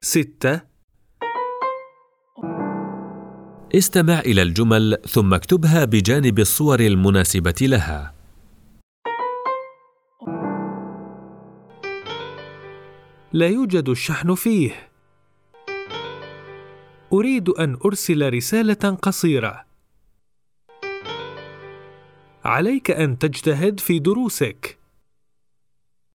ستة. استمع إلى الجمل ثم اكتبها بجانب الصور المناسبة لها. لا يوجد الشحن فيه. أريد أن أرسل رسالة قصيرة. عليك أن تجتهد في دروسك.